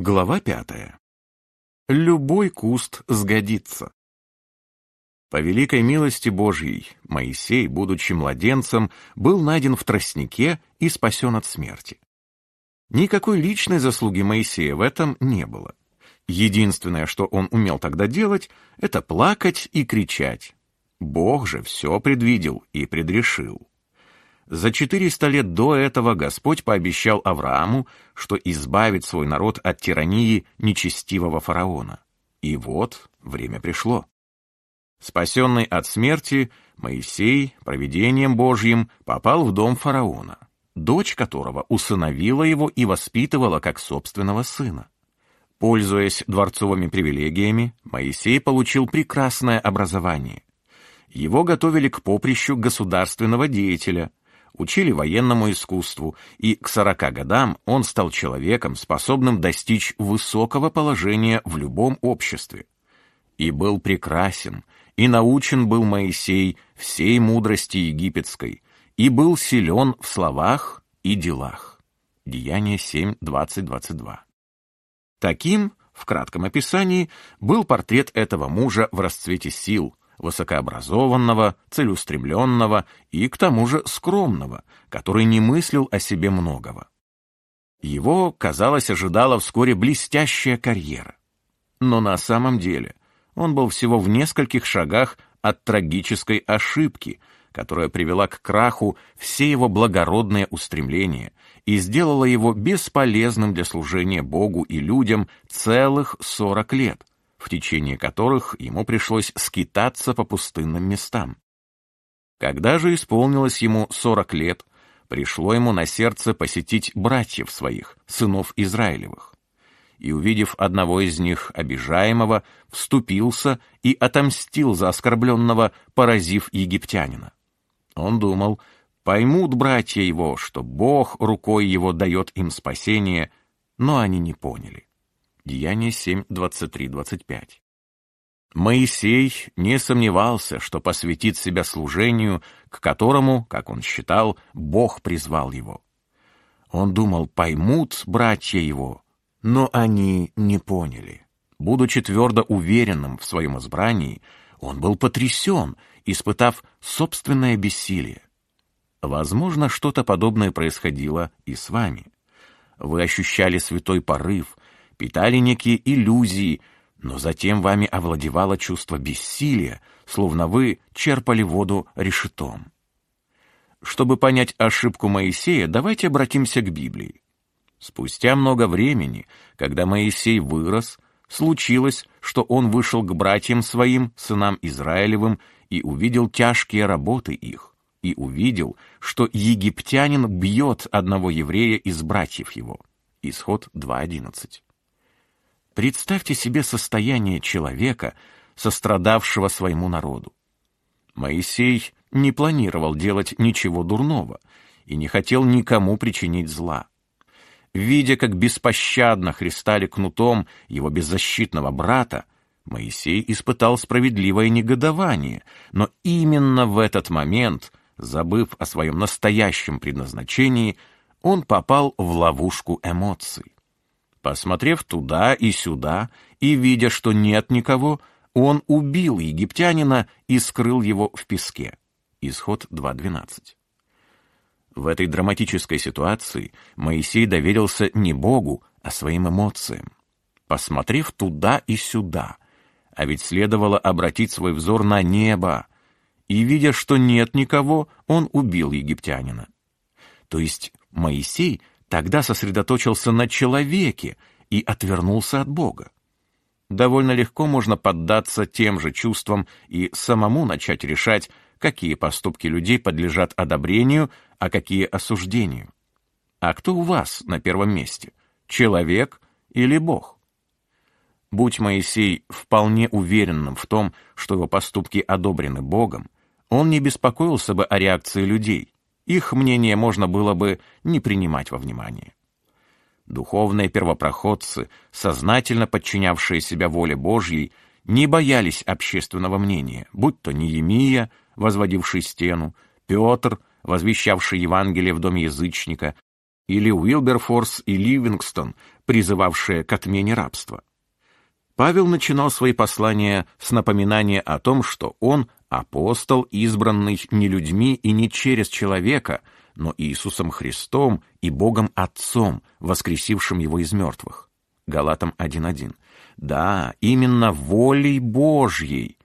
Глава пятая. Любой куст сгодится. По великой милости Божьей, Моисей, будучи младенцем, был найден в тростнике и спасен от смерти. Никакой личной заслуги Моисея в этом не было. Единственное, что он умел тогда делать, это плакать и кричать. Бог же все предвидел и предрешил. За 400 лет до этого Господь пообещал Аврааму, что избавит свой народ от тирании нечестивого фараона. И вот время пришло. Спасенный от смерти, Моисей, провидением Божьим, попал в дом фараона, дочь которого усыновила его и воспитывала как собственного сына. Пользуясь дворцовыми привилегиями, Моисей получил прекрасное образование. Его готовили к поприщу государственного деятеля, учили военному искусству, и к 40 годам он стал человеком, способным достичь высокого положения в любом обществе. И был прекрасен, и научен был Моисей всей мудрости египетской, и был силен в словах и делах. Деяние 7, 20, 22. Таким, в кратком описании, был портрет этого мужа в расцвете сил, высокообразованного, целеустремленного и, к тому же, скромного, который не мыслил о себе многого. Его, казалось, ожидала вскоре блестящая карьера. Но на самом деле он был всего в нескольких шагах от трагической ошибки, которая привела к краху все его благородные устремления и сделала его бесполезным для служения Богу и людям целых сорок лет, в течение которых ему пришлось скитаться по пустынным местам. Когда же исполнилось ему сорок лет, пришло ему на сердце посетить братьев своих, сынов Израилевых. И, увидев одного из них, обижаемого, вступился и отомстил за оскорбленного, поразив египтянина. Он думал, поймут братья его, что Бог рукой его дает им спасение, но они не поняли. Деяние 7, 23, 25. Моисей не сомневался, что посвятит себя служению, к которому, как он считал, Бог призвал его. Он думал, поймут братья его, но они не поняли. Будучи твердо уверенным в своем избрании, он был потрясен, испытав собственное бессилие. Возможно, что-то подобное происходило и с вами. Вы ощущали святой порыв, питали некие иллюзии, но затем вами овладевало чувство бессилия, словно вы черпали воду решетом. Чтобы понять ошибку Моисея, давайте обратимся к Библии. Спустя много времени, когда Моисей вырос, случилось, что он вышел к братьям своим, сынам Израилевым, и увидел тяжкие работы их, и увидел, что египтянин бьет одного еврея из братьев его. Исход 2.11. Представьте себе состояние человека, сострадавшего своему народу. Моисей не планировал делать ничего дурного и не хотел никому причинить зла. Видя, как беспощадно христали кнутом его беззащитного брата, Моисей испытал справедливое негодование, но именно в этот момент, забыв о своем настоящем предназначении, он попал в ловушку эмоций. Посмотрев туда и сюда и видя, что нет никого, он убил египтянина и скрыл его в песке. Исход 2.12. В этой драматической ситуации Моисей доверился не Богу, а своим эмоциям. Посмотрев туда и сюда, а ведь следовало обратить свой взор на небо, и, видя, что нет никого, он убил египтянина. То есть Моисей тогда сосредоточился на человеке и отвернулся от Бога. Довольно легко можно поддаться тем же чувствам и самому начать решать, какие поступки людей подлежат одобрению, а какие осуждению. А кто у вас на первом месте? Человек или Бог? Будь Моисей вполне уверенным в том, что его поступки одобрены Богом, он не беспокоился бы о реакции людей, их мнение можно было бы не принимать во внимание. Духовные первопроходцы, сознательно подчинявшие себя воле Божьей, не боялись общественного мнения, будь то Неемия, возводивший стену, Петр, возвещавший Евангелие в доме язычника, или Уилберфорс и Ливингстон, призывавшие к отмене рабства. Павел начинал свои послания с напоминания о том, что он апостол, избранный не людьми и не через человека, но Иисусом Христом и Богом Отцом, воскресившим его из мертвых. Галатам 1.1. Да, именно волей Божьей.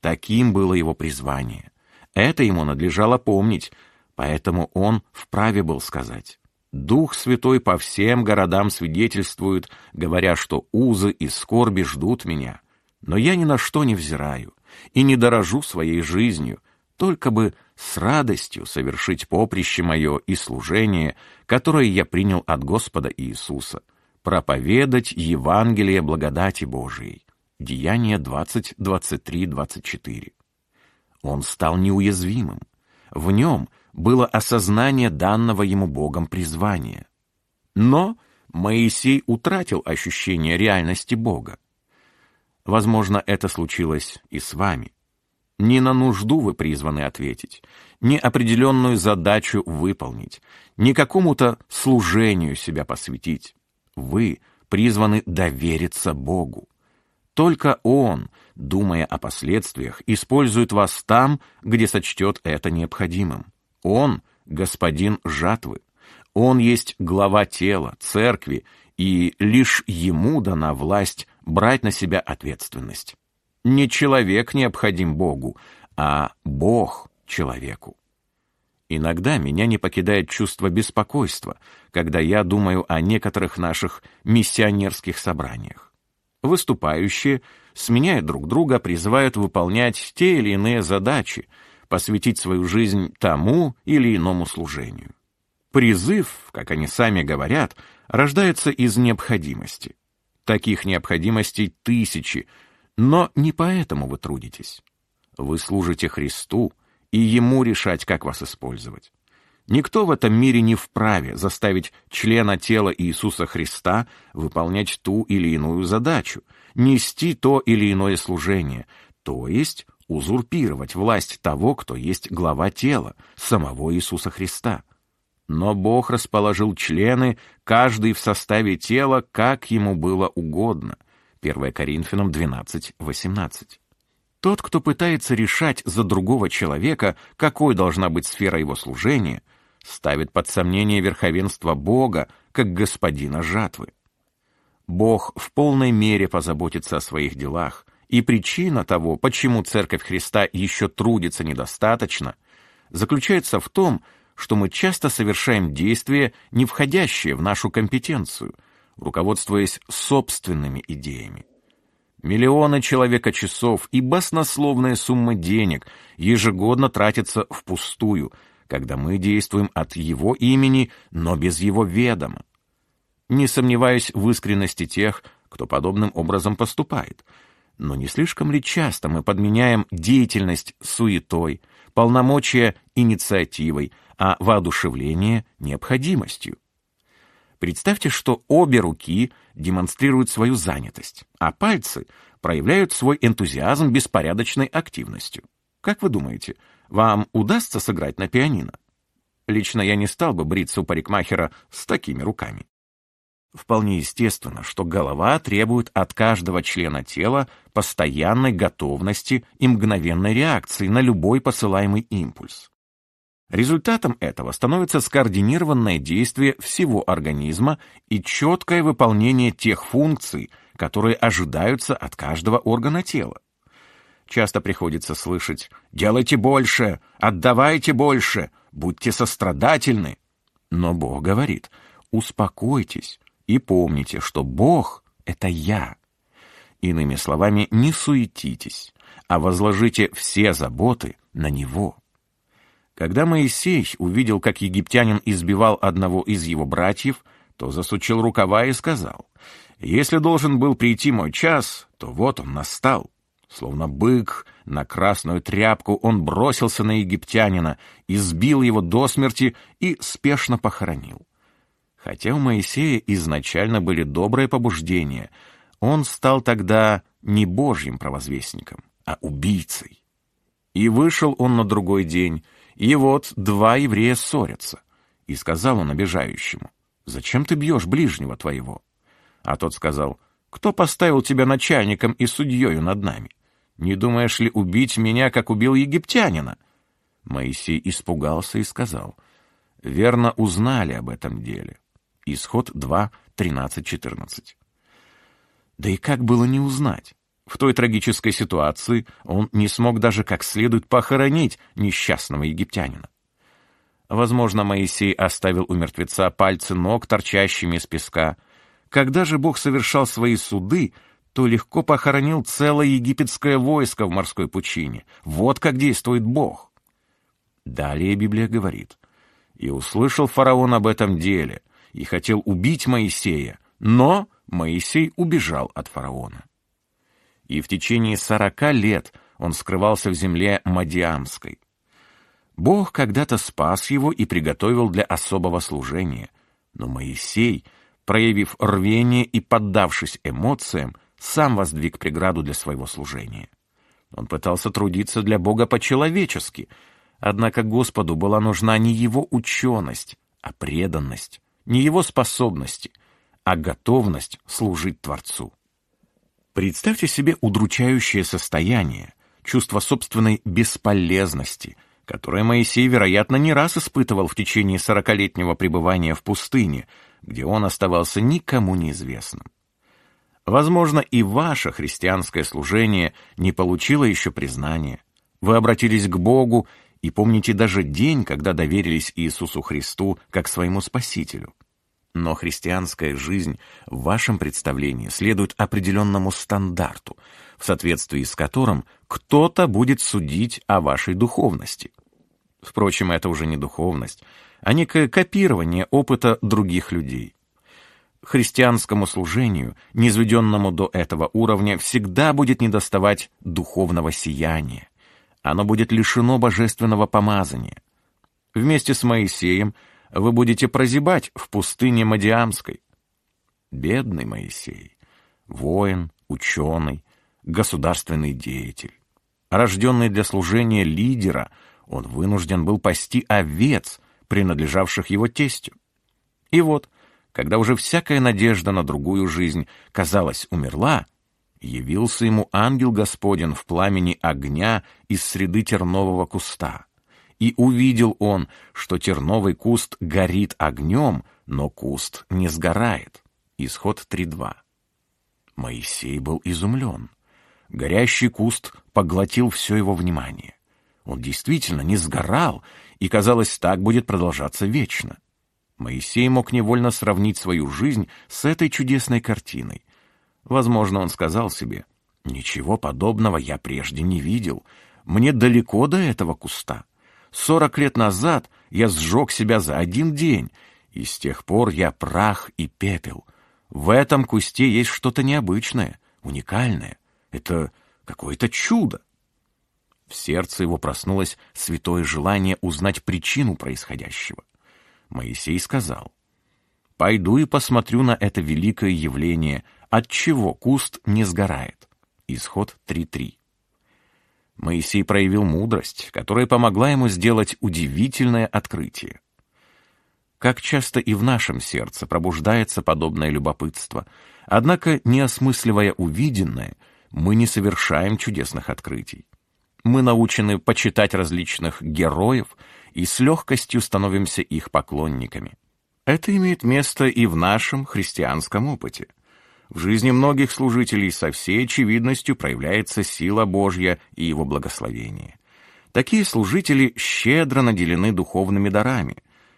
Таким было его призвание. Это ему надлежало помнить, поэтому он вправе был сказать. Дух Святой по всем городам свидетельствует, говоря, что узы и скорби ждут меня. Но я ни на что не взираю и не дорожу своей жизнью, только бы с радостью совершить поприще мое и служение, которое я принял от Господа Иисуса, проповедать Евангелие благодати Божией. Деяние 20, 23, 24. Он стал неуязвимым. В нем было осознание данного ему Богом призвания. Но Моисей утратил ощущение реальности Бога. Возможно, это случилось и с вами. Не на нужду вы призваны ответить, не определенную задачу выполнить, не какому-то служению себя посвятить. Вы призваны довериться Богу. Только Он, думая о последствиях, использует вас там, где сочтет это необходимым. Он — господин жатвы. Он есть глава тела, церкви, и лишь ему дана власть брать на себя ответственность. Не человек необходим Богу, а Бог человеку. Иногда меня не покидает чувство беспокойства, когда я думаю о некоторых наших миссионерских собраниях. Выступающие, сменяя друг друга, призывают выполнять те или иные задачи, посвятить свою жизнь тому или иному служению. Призыв, как они сами говорят, рождается из необходимости. Таких необходимостей тысячи, но не поэтому вы трудитесь. Вы служите Христу, и Ему решать, как вас использовать. Никто в этом мире не вправе заставить члена тела Иисуса Христа выполнять ту или иную задачу, нести то или иное служение, то есть узурпировать власть того, кто есть глава тела, самого Иисуса Христа. Но Бог расположил члены, каждый в составе тела, как ему было угодно. 1 Коринфянам 12, 18. Тот, кто пытается решать за другого человека, какой должна быть сфера его служения, ставит под сомнение верховенство Бога, как господина жатвы. Бог в полной мере позаботится о своих делах, и причина того, почему Церковь Христа еще трудится недостаточно, заключается в том, что мы часто совершаем действия, не входящие в нашу компетенцию, руководствуясь собственными идеями. Миллионы человека-часов и баснословная сумма денег ежегодно тратятся впустую, когда мы действуем от его имени, но без его ведома. Не сомневаюсь в искренности тех, кто подобным образом поступает, но не слишком ли часто мы подменяем деятельность суетой, полномочия инициативой, а воодушевление необходимостью? Представьте, что обе руки демонстрируют свою занятость, а пальцы проявляют свой энтузиазм беспорядочной активностью. Как вы думаете, вам удастся сыграть на пианино? Лично я не стал бы бриться у парикмахера с такими руками. Вполне естественно, что голова требует от каждого члена тела постоянной готовности и мгновенной реакции на любой посылаемый импульс. Результатом этого становится скоординированное действие всего организма и четкое выполнение тех функций, которые ожидаются от каждого органа тела. Часто приходится слышать «делайте больше», «отдавайте больше», «будьте сострадательны». Но Бог говорит «успокойтесь, и помните, что Бог — это я. Иными словами, не суетитесь, а возложите все заботы на Него. Когда Моисей увидел, как египтянин избивал одного из его братьев, то засучил рукава и сказал, «Если должен был прийти мой час, то вот он настал». Словно бык на красную тряпку он бросился на египтянина, избил его до смерти и спешно похоронил. Хотя у Моисея изначально были добрые побуждения, он стал тогда не божьим провозвестником, а убийцей. И вышел он на другой день, и вот два еврея ссорятся. И сказал он обижающему, зачем ты бьешь ближнего твоего? А тот сказал, кто поставил тебя начальником и судьею над нами? Не думаешь ли убить меня, как убил египтянина? Моисей испугался и сказал, верно узнали об этом деле. Исход 2, 13, 14. Да и как было не узнать? В той трагической ситуации он не смог даже как следует похоронить несчастного египтянина. Возможно, Моисей оставил у мертвеца пальцы ног, торчащими из песка. Когда же Бог совершал свои суды, то легко похоронил целое египетское войско в морской пучине. Вот как действует Бог. Далее Библия говорит, «И услышал фараон об этом деле, и хотел убить Моисея, но Моисей убежал от фараона. И в течение сорока лет он скрывался в земле Мадиамской. Бог когда-то спас его и приготовил для особого служения, но Моисей, проявив рвение и поддавшись эмоциям, сам воздвиг преграду для своего служения. Он пытался трудиться для Бога по-человечески, однако Господу была нужна не его ученость, а преданность, не его способности — а готовность служить Творцу. Представьте себе удручающее состояние, чувство собственной бесполезности, которое Моисей, вероятно, не раз испытывал в течение сорокалетнего пребывания в пустыне, где он оставался никому неизвестным. Возможно, и ваше христианское служение не получило еще признания. Вы обратились к Богу и помните даже день, когда доверились Иисусу Христу как своему Спасителю. Но христианская жизнь в вашем представлении следует определенному стандарту, в соответствии с которым кто-то будет судить о вашей духовности. Впрочем, это уже не духовность, а некое копирование опыта других людей. Христианскому служению, низведенному до этого уровня, всегда будет недоставать духовного сияния. Оно будет лишено божественного помазания. Вместе с Моисеем – вы будете прозябать в пустыне Мадиамской. Бедный Моисей, воин, ученый, государственный деятель. Рожденный для служения лидера, он вынужден был пасти овец, принадлежавших его тестю. И вот, когда уже всякая надежда на другую жизнь, казалось, умерла, явился ему ангел Господен в пламени огня из среды тернового куста. И увидел он, что терновый куст горит огнем, но куст не сгорает. Исход 3.2. Моисей был изумлен. Горящий куст поглотил все его внимание. Он действительно не сгорал, и, казалось, так будет продолжаться вечно. Моисей мог невольно сравнить свою жизнь с этой чудесной картиной. Возможно, он сказал себе, «Ничего подобного я прежде не видел. Мне далеко до этого куста. Сорок лет назад я сжег себя за один день, и с тех пор я прах и пепел. В этом кусте есть что-то необычное, уникальное. Это какое-то чудо. В сердце его проснулось святое желание узнать причину происходящего. Моисей сказал, «Пойду и посмотрю на это великое явление, от чего куст не сгорает». Исход 3.3. Моисей проявил мудрость, которая помогла ему сделать удивительное открытие. Как часто и в нашем сердце пробуждается подобное любопытство, однако, не осмысливая увиденное, мы не совершаем чудесных открытий. Мы научены почитать различных героев и с легкостью становимся их поклонниками. Это имеет место и в нашем христианском опыте. В жизни многих служителей со всей очевидностью проявляется сила Божья и Его благословение. Такие служители щедро наделены духовными дарами.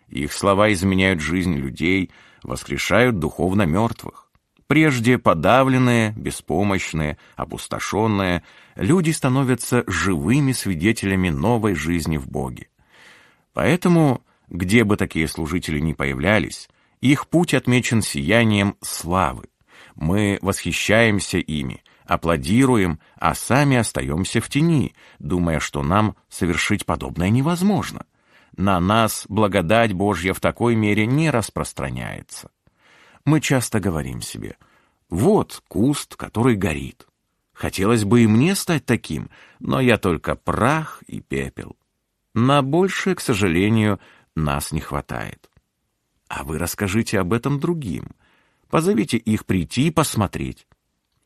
Их слова изменяют жизнь людей, воскрешают духовно мертвых. Прежде подавленные, беспомощные, опустошенные, люди становятся живыми свидетелями новой жизни в Боге. Поэтому, где бы такие служители ни появлялись, их путь отмечен сиянием славы. Мы восхищаемся ими, аплодируем, а сами остаемся в тени, думая, что нам совершить подобное невозможно. На нас благодать Божья в такой мере не распространяется. Мы часто говорим себе, вот куст, который горит. Хотелось бы и мне стать таким, но я только прах и пепел. На большее, к сожалению, нас не хватает. а вы расскажите об этом другим. Позовите их прийти и посмотреть.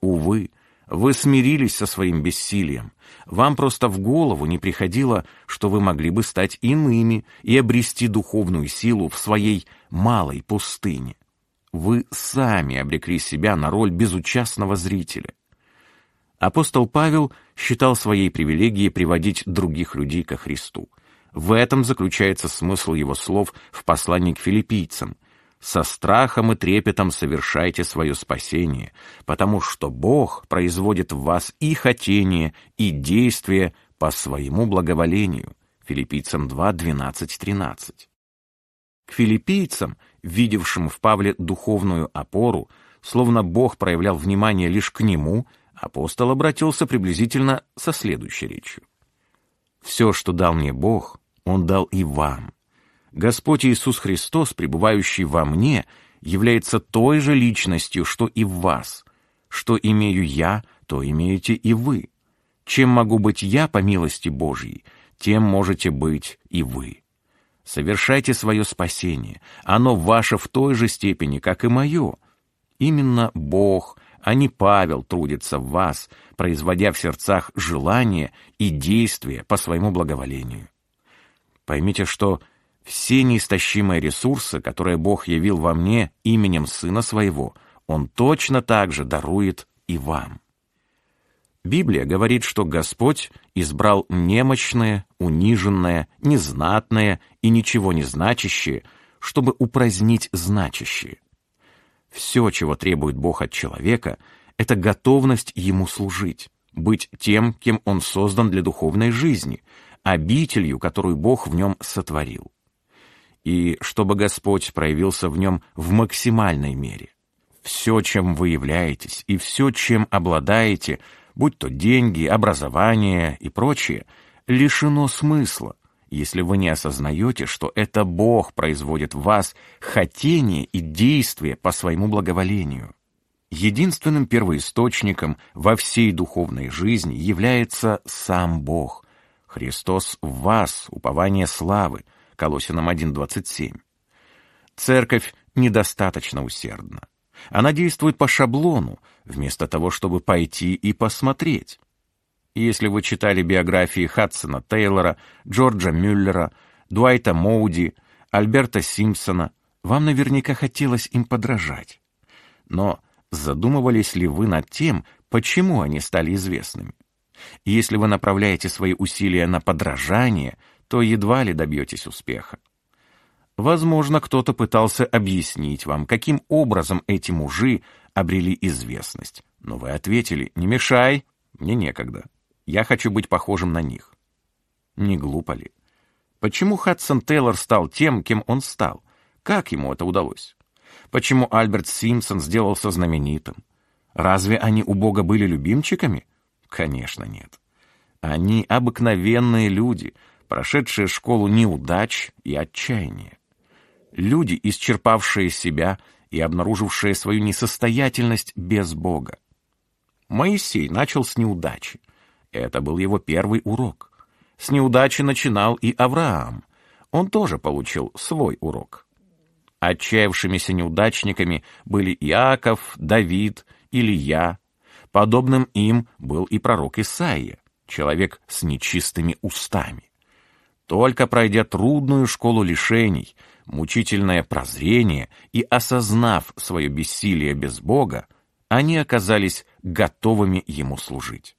Увы, вы смирились со своим бессилием. Вам просто в голову не приходило, что вы могли бы стать иными и обрести духовную силу в своей малой пустыне. Вы сами обрекли себя на роль безучастного зрителя. Апостол Павел считал своей привилегией приводить других людей ко Христу. В этом заключается смысл его слов в послании к филиппийцам. «Со страхом и трепетом совершайте свое спасение, потому что Бог производит в вас и хотение, и действие по своему благоволению». Филиппийцам 2, 12, 13. К филиппийцам, видевшим в Павле духовную опору, словно Бог проявлял внимание лишь к нему, апостол обратился приблизительно со следующей речью. «Все, что дал мне Бог, Он дал и вам. Господь Иисус Христос, пребывающий во мне, является той же личностью, что и в вас. Что имею я, то имеете и вы. Чем могу быть я по милости Божьей, тем можете быть и вы. Совершайте свое спасение. Оно ваше в той же степени, как и мое. Именно Бог, а не Павел трудится в вас, производя в сердцах желания и действия по своему благоволению. Поймите, что все неистощимые ресурсы, которые Бог явил во мне именем Сына Своего, Он точно так же дарует и вам. Библия говорит, что Господь избрал немощное, униженное, незнатное и ничего не значащее, чтобы упразднить значащее. Все, чего требует Бог от человека, это готовность Ему служить, быть тем, кем Он создан для духовной жизни, обителью, которую Бог в нем сотворил. И чтобы Господь проявился в нем в максимальной мере. Все, чем вы являетесь, и все, чем обладаете – будь то деньги, образование и прочее, лишено смысла, если вы не осознаете, что это Бог производит в вас хотение и действие по своему благоволению. Единственным первоисточником во всей духовной жизни является сам Бог. Христос в вас, упование славы, Колосинам 1.27. Церковь недостаточно усердна. Она действует по шаблону, вместо того, чтобы пойти и посмотреть. Если вы читали биографии Хадсона Тейлора, Джорджа Мюллера, Дуайта Моуди, Альберта Симпсона, вам наверняка хотелось им подражать. Но задумывались ли вы над тем, почему они стали известными? если вы направляете свои усилия на подражание, то едва ли добьетесь успеха. Возможно, кто-то пытался объяснить вам, каким образом эти мужи обрели известность. Но вы ответили, не мешай, мне некогда. Я хочу быть похожим на них. Не глупо ли? Почему Хадсон Тейлор стал тем, кем он стал? Как ему это удалось? Почему Альберт Симпсон сделался знаменитым? Разве они у Бога были любимчиками? Конечно, нет. Они обыкновенные люди, прошедшие школу неудач и отчаяния. Люди, исчерпавшие себя и обнаружившие свою несостоятельность без Бога. Моисей начал с неудачи. Это был его первый урок. С неудачи начинал и Авраам. Он тоже получил свой урок. Отчаявшимися неудачниками были Иаков, Давид, Илья. Подобным им был и пророк Исаия, человек с нечистыми устами. Только пройдя трудную школу лишений, мучительное прозрение и осознав свое бессилие без Бога, они оказались готовыми ему служить.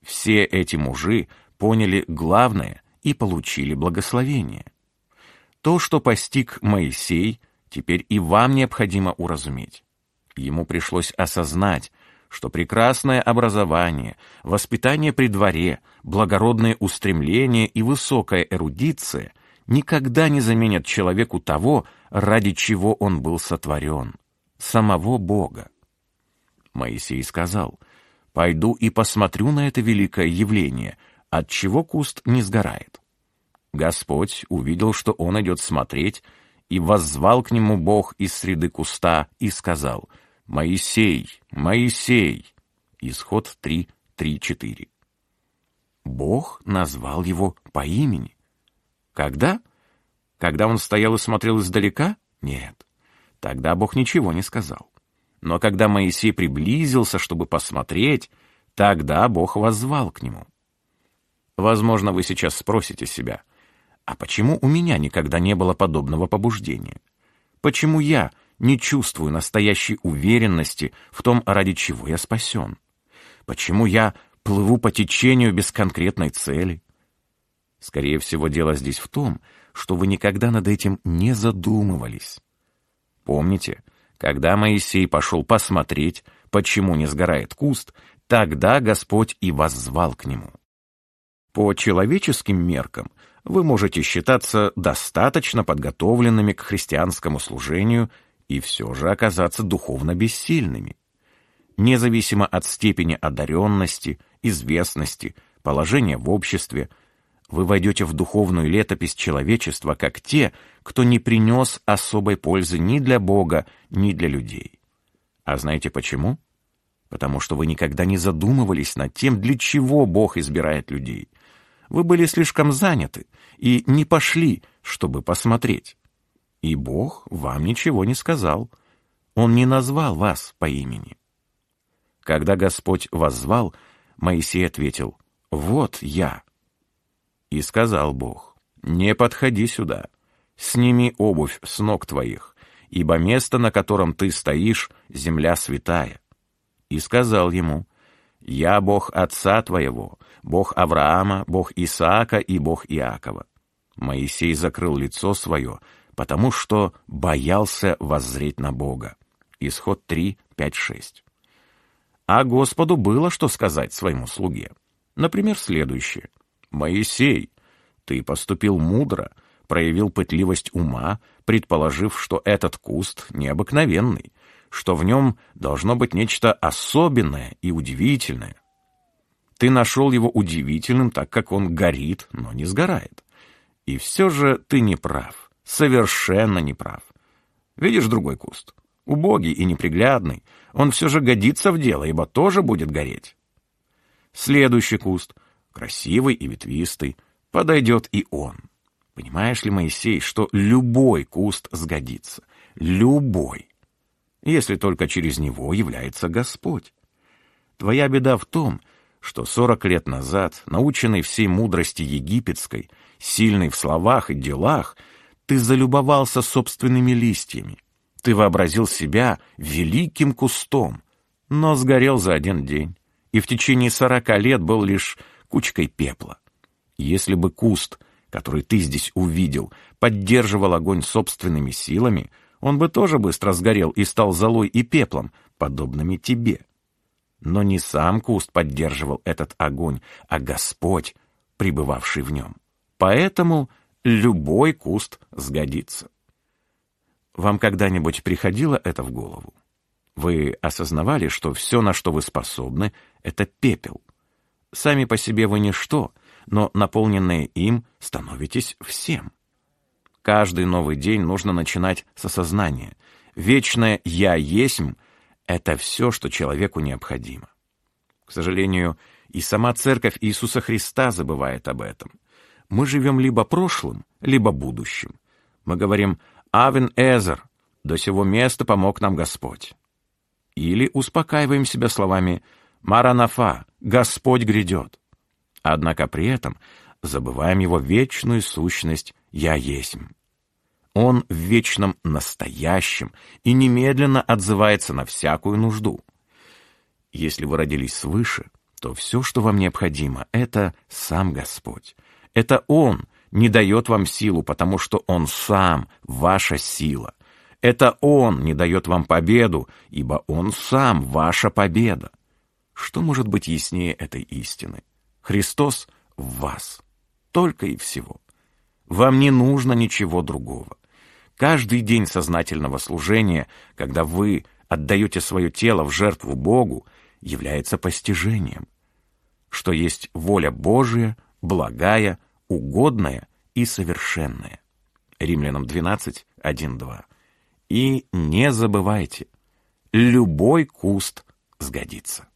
Все эти мужи поняли главное и получили благословение. То, что постиг Моисей, теперь и вам необходимо уразуметь. Ему пришлось осознать, что прекрасное образование, воспитание при дворе, благородные устремления и высокая эрудиция — никогда не заменят человеку того, ради чего он был сотворен, самого Бога. Моисей сказал, «Пойду и посмотрю на это великое явление, от чего куст не сгорает». Господь увидел, что он идет смотреть, и воззвал к нему Бог из среды куста и сказал, «Моисей, Моисей!» Исход 3, 3, 4. Бог назвал его по имени. Когда? Когда он стоял и смотрел издалека? Нет, тогда Бог ничего не сказал. Но когда Моисей приблизился, чтобы посмотреть, тогда Бог воззвал к нему. Возможно, вы сейчас спросите себя, а почему у меня никогда не было подобного побуждения? Почему я не чувствую настоящей уверенности в том, ради чего я спасен? Почему я плыву по течению без конкретной цели? Скорее всего, дело здесь в том, что вы никогда над этим не задумывались. Помните, когда Моисей пошел посмотреть, почему не сгорает куст, тогда Господь и воззвал к нему. По человеческим меркам вы можете считаться достаточно подготовленными к христианскому служению и все же оказаться духовно бессильными. Независимо от степени одаренности, известности, положения в обществе, вы войдете в духовную летопись человечества как те, кто не принес особой пользы ни для Бога, ни для людей. А знаете почему? Потому что вы никогда не задумывались над тем, для чего Бог избирает людей. Вы были слишком заняты и не пошли, чтобы посмотреть. И Бог вам ничего не сказал. Он не назвал вас по имени. Когда Господь воззвал, Моисей ответил, «Вот я». И сказал Бог, «Не подходи сюда, сними обувь с ног твоих, ибо место, на котором ты стоишь, земля святая». И сказал ему, «Я Бог отца твоего, Бог Авраама, Бог Исаака и Бог Иакова». Моисей закрыл лицо свое, потому что боялся воззреть на Бога. Исход 3, 5, 6. А Господу было что сказать своему слуге. Например, следующее. «Моисей, ты поступил мудро, проявил пытливость ума, предположив, что этот куст необыкновенный, что в нем должно быть нечто особенное и удивительное. Ты нашел его удивительным, так как он горит, но не сгорает. И все же ты не прав, совершенно не прав. Видишь другой куст? Убогий и неприглядный, он все же годится в дело, ибо тоже будет гореть. Следующий куст, красивый и ветвистый, подойдет и он. Понимаешь ли, Моисей, что любой куст сгодится? Любой. Если только через него является Господь. Твоя беда в том, что сорок лет назад, наученный всей мудрости египетской, сильный в словах и делах, ты залюбовался собственными листьями, ты вообразил себя великим кустом, но сгорел за один день, и в течение сорока лет был лишь кучкой пепла. Если бы куст, который ты здесь увидел, поддерживал огонь собственными силами, он бы тоже быстро сгорел и стал золой и пеплом, подобными тебе. Но не сам куст поддерживал этот огонь, а Господь, пребывавший в нем. Поэтому любой куст сгодится. Вам когда-нибудь приходило это в голову? Вы осознавали, что все, на что вы способны, это пепел. Сами по себе вы ничто, но наполненные им становитесь всем. Каждый новый день нужно начинать с осознания. Вечное «я есмь» — это все, что человеку необходимо. К сожалению, и сама Церковь Иисуса Христа забывает об этом. Мы живем либо прошлым, либо будущим. Мы говорим Авен Эзер, до сего места помог нам Господь. Или успокаиваем себя словами Маранафа, Господь грядет. Однако при этом забываем его вечную сущность «Я есмь». Он в вечном настоящем и немедленно отзывается на всякую нужду. Если вы родились свыше, то все, что вам необходимо, это сам Господь. Это Он не дает вам силу, потому что Он сам ваша сила. Это Он не дает вам победу, ибо Он сам ваша победа. Что может быть яснее этой истины? Христос в вас. Только и всего. Вам не нужно ничего другого. Каждый день сознательного служения, когда вы отдаете свое тело в жертву Богу, является постижением, что есть воля Божия, благая, угодное и совершенное. Римлянам 12, 1, 2. И не забывайте, любой куст сгодится.